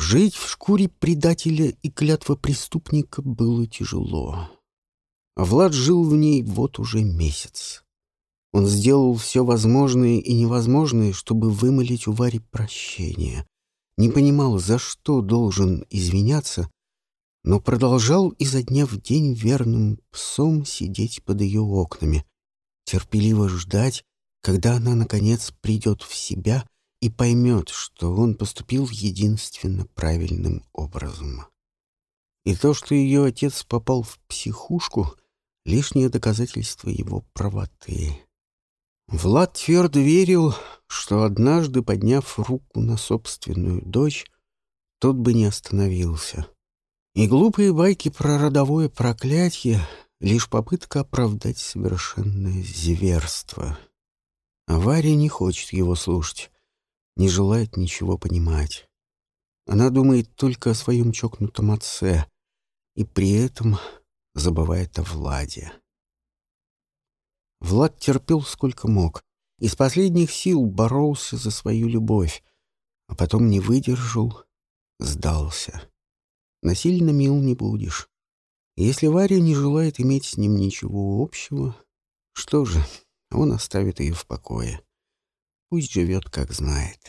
Жить в шкуре предателя и клятва преступника было тяжело. Влад жил в ней вот уже месяц. Он сделал все возможное и невозможное, чтобы вымолить у Вари прощение. Не понимал, за что должен извиняться, но продолжал изо дня в день верным псом сидеть под ее окнами, терпеливо ждать, когда она, наконец, придет в себя и поймет, что он поступил единственно правильным образом. И то, что ее отец попал в психушку — лишнее доказательство его правоты. Влад твердо верил, что однажды, подняв руку на собственную дочь, тот бы не остановился. И глупые байки про родовое проклятие — лишь попытка оправдать совершенное зверство. А Варя не хочет его слушать, не желает ничего понимать. Она думает только о своем чокнутом отце и при этом забывает о Владе. Влад терпел сколько мог. Из последних сил боролся за свою любовь, а потом не выдержал, сдался. Насильно мил не будешь. Если Варя не желает иметь с ним ничего общего, что же, он оставит ее в покое. Пусть живет, как знает.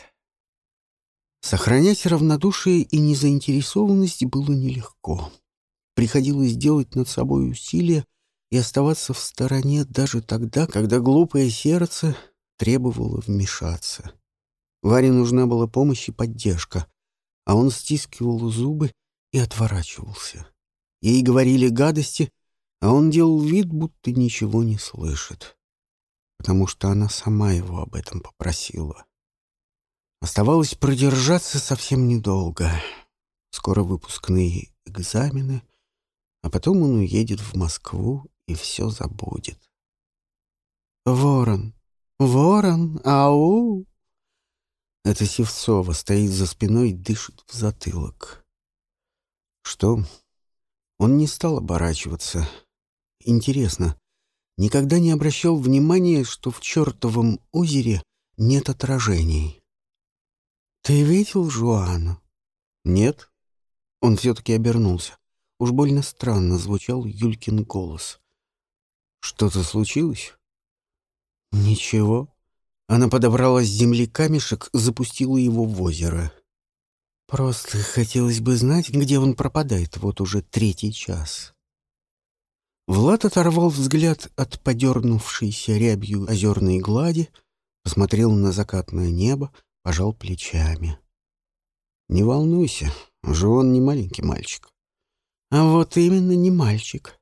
Сохранять равнодушие и незаинтересованность было нелегко. Приходилось делать над собой усилия, и оставаться в стороне даже тогда, когда глупое сердце требовало вмешаться. Варе нужна была помощь и поддержка, а он стискивал зубы и отворачивался. Ей говорили гадости, а он делал вид, будто ничего не слышит, потому что она сама его об этом попросила. Оставалось продержаться совсем недолго. Скоро выпускные экзамены, а потом он уедет в Москву и все забудет. «Ворон! Ворон! Ау!» Это Севцова стоит за спиной и дышит в затылок. Что? Он не стал оборачиваться. Интересно, никогда не обращал внимания, что в чертовом озере нет отражений. «Ты видел Жуану?» «Нет». Он все-таки обернулся. Уж больно странно звучал Юлькин голос. Что-то случилось? Ничего. Она подобрала с земли камешек, запустила его в озеро. Просто хотелось бы знать, где он пропадает вот уже третий час. Влад оторвал взгляд от подернувшейся рябью озерной глади, посмотрел на закатное небо, пожал плечами. «Не волнуйся, уже он не маленький мальчик». «А вот именно не мальчик.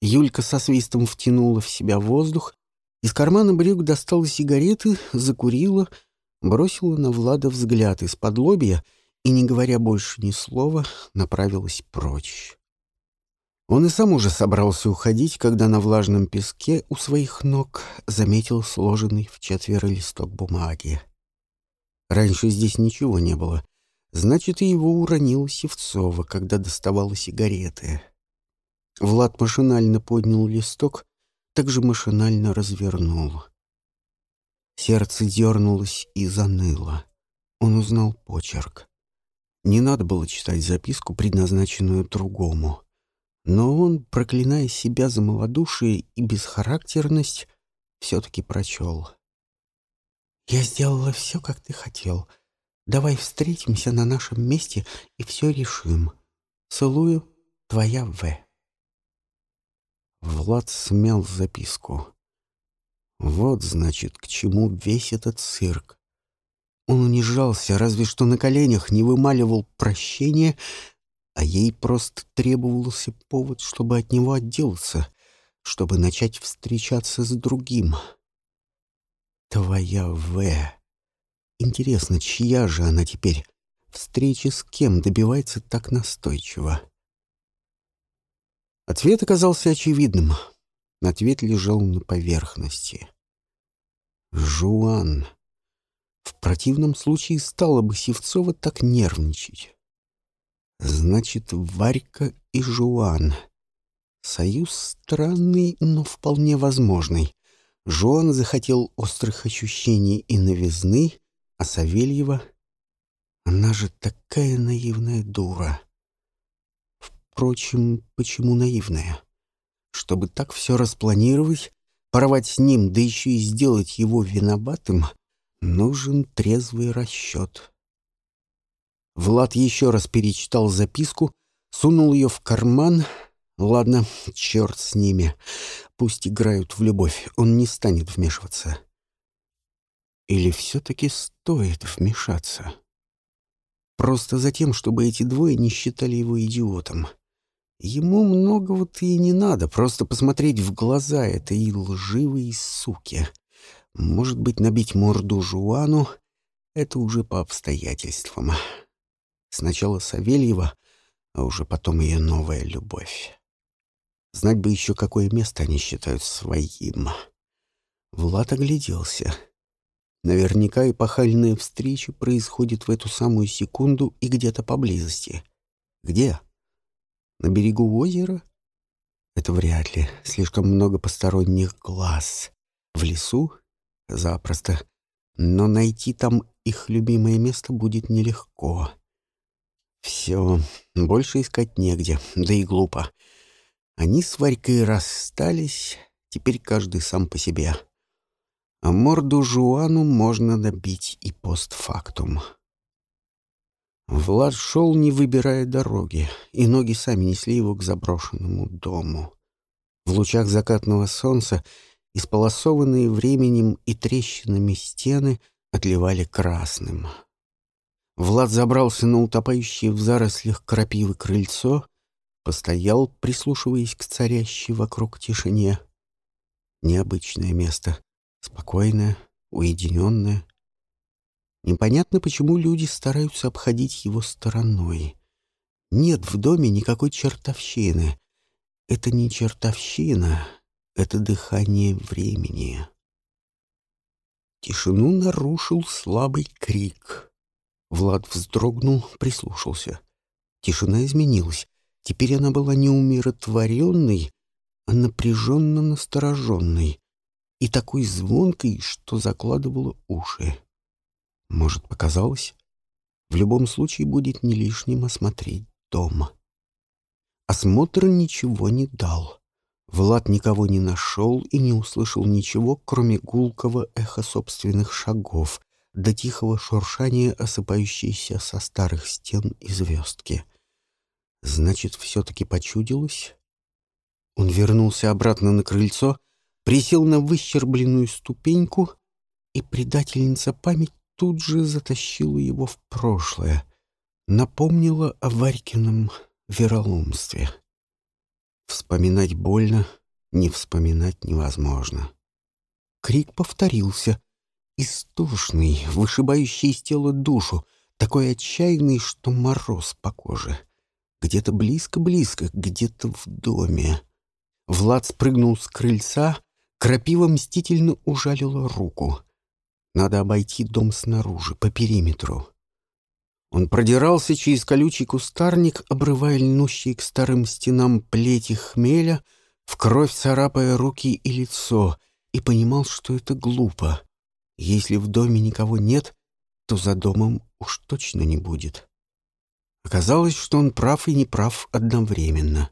Юлька со свистом втянула в себя воздух, из кармана брюк достала сигареты, закурила, бросила на Влада взгляд из-под лобья и, не говоря больше ни слова, направилась прочь. Он и сам уже собрался уходить, когда на влажном песке у своих ног заметил сложенный в четверо листок бумаги. Раньше здесь ничего не было. Значит, и его уронила Севцова, когда доставала сигареты. Влад машинально поднял листок, также машинально развернул. Сердце дернулось и заныло. Он узнал почерк. Не надо было читать записку, предназначенную другому. Но он, проклиная себя за малодушие и бесхарактерность, все-таки прочел. «Я сделала все, как ты хотел. Давай встретимся на нашем месте и все решим. Целую, твоя В». Влад смял записку. Вот, значит, к чему весь этот цирк. Он унижался, разве что на коленях не вымаливал прощения, а ей просто требовался повод, чтобы от него отделаться, чтобы начать встречаться с другим. Твоя В. Интересно, чья же она теперь? Встречи с кем добивается так настойчиво? Ответ оказался очевидным. Ответ лежал на поверхности. Жуан. В противном случае стала бы Севцова так нервничать. Значит, Варька и Жуан. Союз странный, но вполне возможный. Жуан захотел острых ощущений и новизны, а Савельева... Она же такая наивная дура. Впрочем, почему наивная? Чтобы так все распланировать, порвать с ним, да еще и сделать его виноватым, нужен трезвый расчет. Влад еще раз перечитал записку, сунул ее в карман. Ладно, черт с ними. Пусть играют в любовь, он не станет вмешиваться. Или все-таки стоит вмешаться? Просто за тем, чтобы эти двое не считали его идиотом. Ему многого-то и не надо, просто посмотреть в глаза этой лживой суки. Может быть, набить морду Жуану — это уже по обстоятельствам. Сначала Савельева, а уже потом ее новая любовь. Знать бы еще, какое место они считают своим. Влад огляделся. Наверняка эпохальная встреча происходит в эту самую секунду и где-то поблизости. Где? На берегу озера? Это вряд ли. Слишком много посторонних глаз. В лесу? Запросто. Но найти там их любимое место будет нелегко. Все, больше искать негде, да и глупо. Они с Варькой расстались, теперь каждый сам по себе. А морду Жуану можно набить и постфактум. Влад шел, не выбирая дороги, и ноги сами несли его к заброшенному дому. В лучах закатного солнца исполосованные временем и трещинами стены отливали красным. Влад забрался на утопающее в зарослях крапивы крыльцо, постоял, прислушиваясь к царящей вокруг тишине. Необычное место, спокойное, уединенное. Непонятно, почему люди стараются обходить его стороной. Нет в доме никакой чертовщины. Это не чертовщина, это дыхание времени. Тишину нарушил слабый крик. Влад вздрогнул, прислушался. Тишина изменилась. Теперь она была не умиротворенной, а напряженно настороженной и такой звонкой, что закладывала уши. Может, показалось? В любом случае будет не лишним осмотреть дом. Осмотр ничего не дал. Влад никого не нашел и не услышал ничего, кроме гулкого эха собственных шагов до тихого шуршания, осыпающейся со старых стен и звездки. Значит, все-таки почудилось? Он вернулся обратно на крыльцо, присел на выщербленную ступеньку, и предательница память тут же затащила его в прошлое, напомнила о Варькином вероломстве. Вспоминать больно, не вспоминать невозможно. Крик повторился, истошный, вышибающий из тела душу, такой отчаянный, что мороз по коже. Где-то близко-близко, где-то в доме. Влад спрыгнул с крыльца, крапива мстительно ужалила руку. Надо обойти дом снаружи, по периметру. Он продирался через колючий кустарник, обрывая льнущие к старым стенам плети хмеля, в кровь царапая руки и лицо, и понимал, что это глупо. Если в доме никого нет, то за домом уж точно не будет. Оказалось, что он прав и неправ одновременно.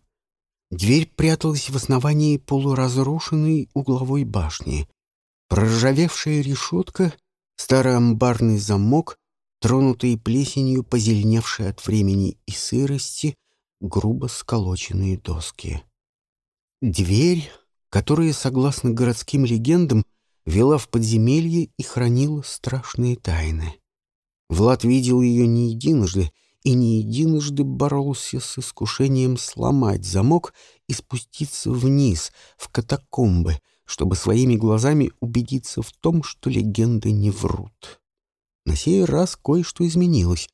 Дверь пряталась в основании полуразрушенной угловой башни. Проржавевшая решетка, старый амбарный замок, тронутые плесенью, позеленевшие от времени и сырости, грубо сколоченные доски. Дверь, которая, согласно городским легендам, вела в подземелье и хранила страшные тайны. Влад видел ее не единожды и не единожды боролся с искушением сломать замок и спуститься вниз, в катакомбы, чтобы своими глазами убедиться в том, что легенды не врут. На сей раз кое-что изменилось.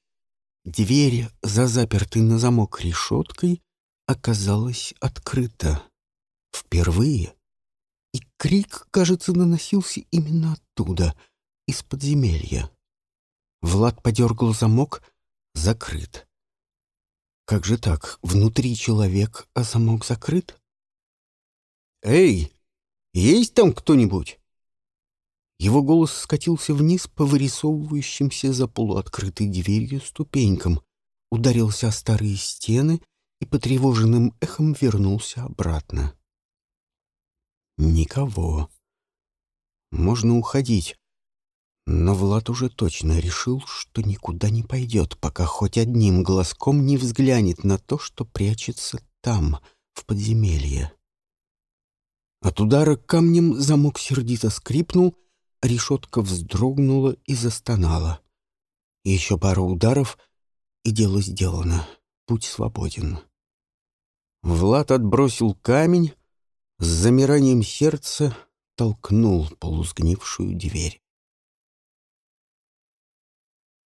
Дверь, за запертой на замок решеткой, оказалась открыта. Впервые. Крик, кажется, наносился именно оттуда, из подземелья. Влад подергал замок, закрыт. Как же так? Внутри человек, а замок закрыт? «Эй, есть там кто-нибудь?» Его голос скатился вниз по вырисовывающимся за полуоткрытой дверью ступенькам, ударился о старые стены и потревоженным эхом вернулся обратно. Никого. Можно уходить. Но Влад уже точно решил, что никуда не пойдет, пока хоть одним глазком не взглянет на то, что прячется там, в подземелье. От удара камнем замок сердито скрипнул, решетка вздрогнула и застонала. Еще пару ударов, и дело сделано. Путь свободен. Влад отбросил камень, с замиранием сердца толкнул полусгнившую дверь.